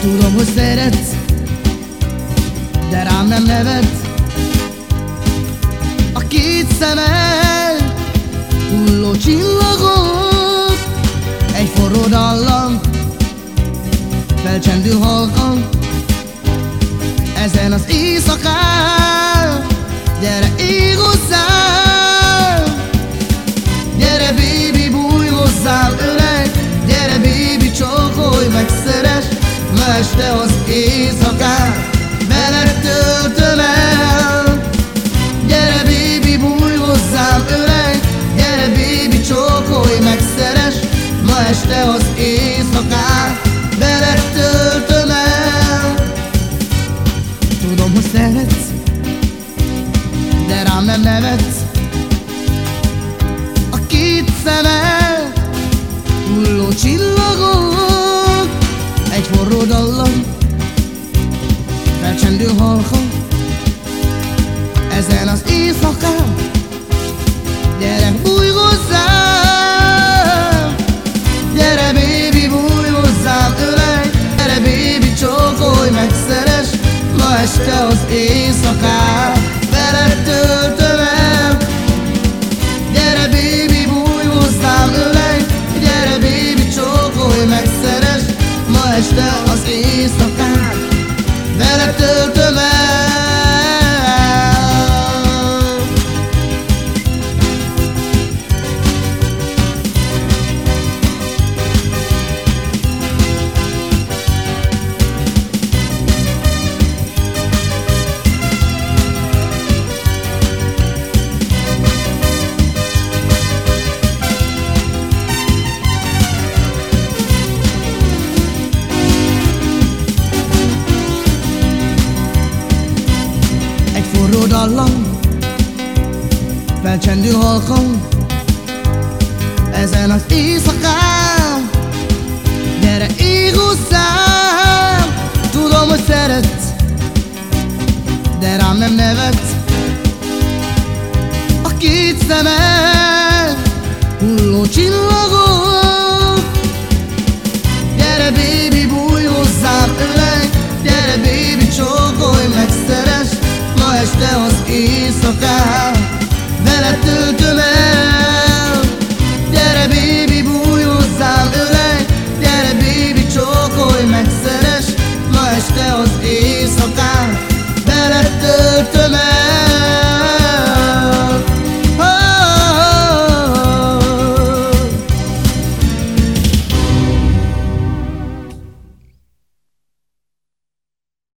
Tudom, hogy szeretsz, de rám nem nevet. A két szemed hulló csillagok Egy forró dallam felcsendül halkan. Ezen az éjszakán gyere ég hozzám! Gyere baby búj hozzám öreg! Gyere baby csókolj meg szem este az éjszakán Veled töltöm el. Gyere baby bújj hozzám öreg Gyere baby csókolj meg szeres Ma este az éjszakán Veled töltöm el. Tudom, hogy szeretsz De rám nem nevetsz Felcsendül halkan Ezen az éjszakán. Gyere, bújj hozzám Gyere, baby, bújj hozzám, öreg Gyere, baby, csókolj meg, szeres Ma este az éjszakán Forró dallam Felcsendül halkan Ezen az éjszakán Gyere ég hozzám Tudom, hogy szeretsz De rám nem nevetsz A két szemed Hulló csillag that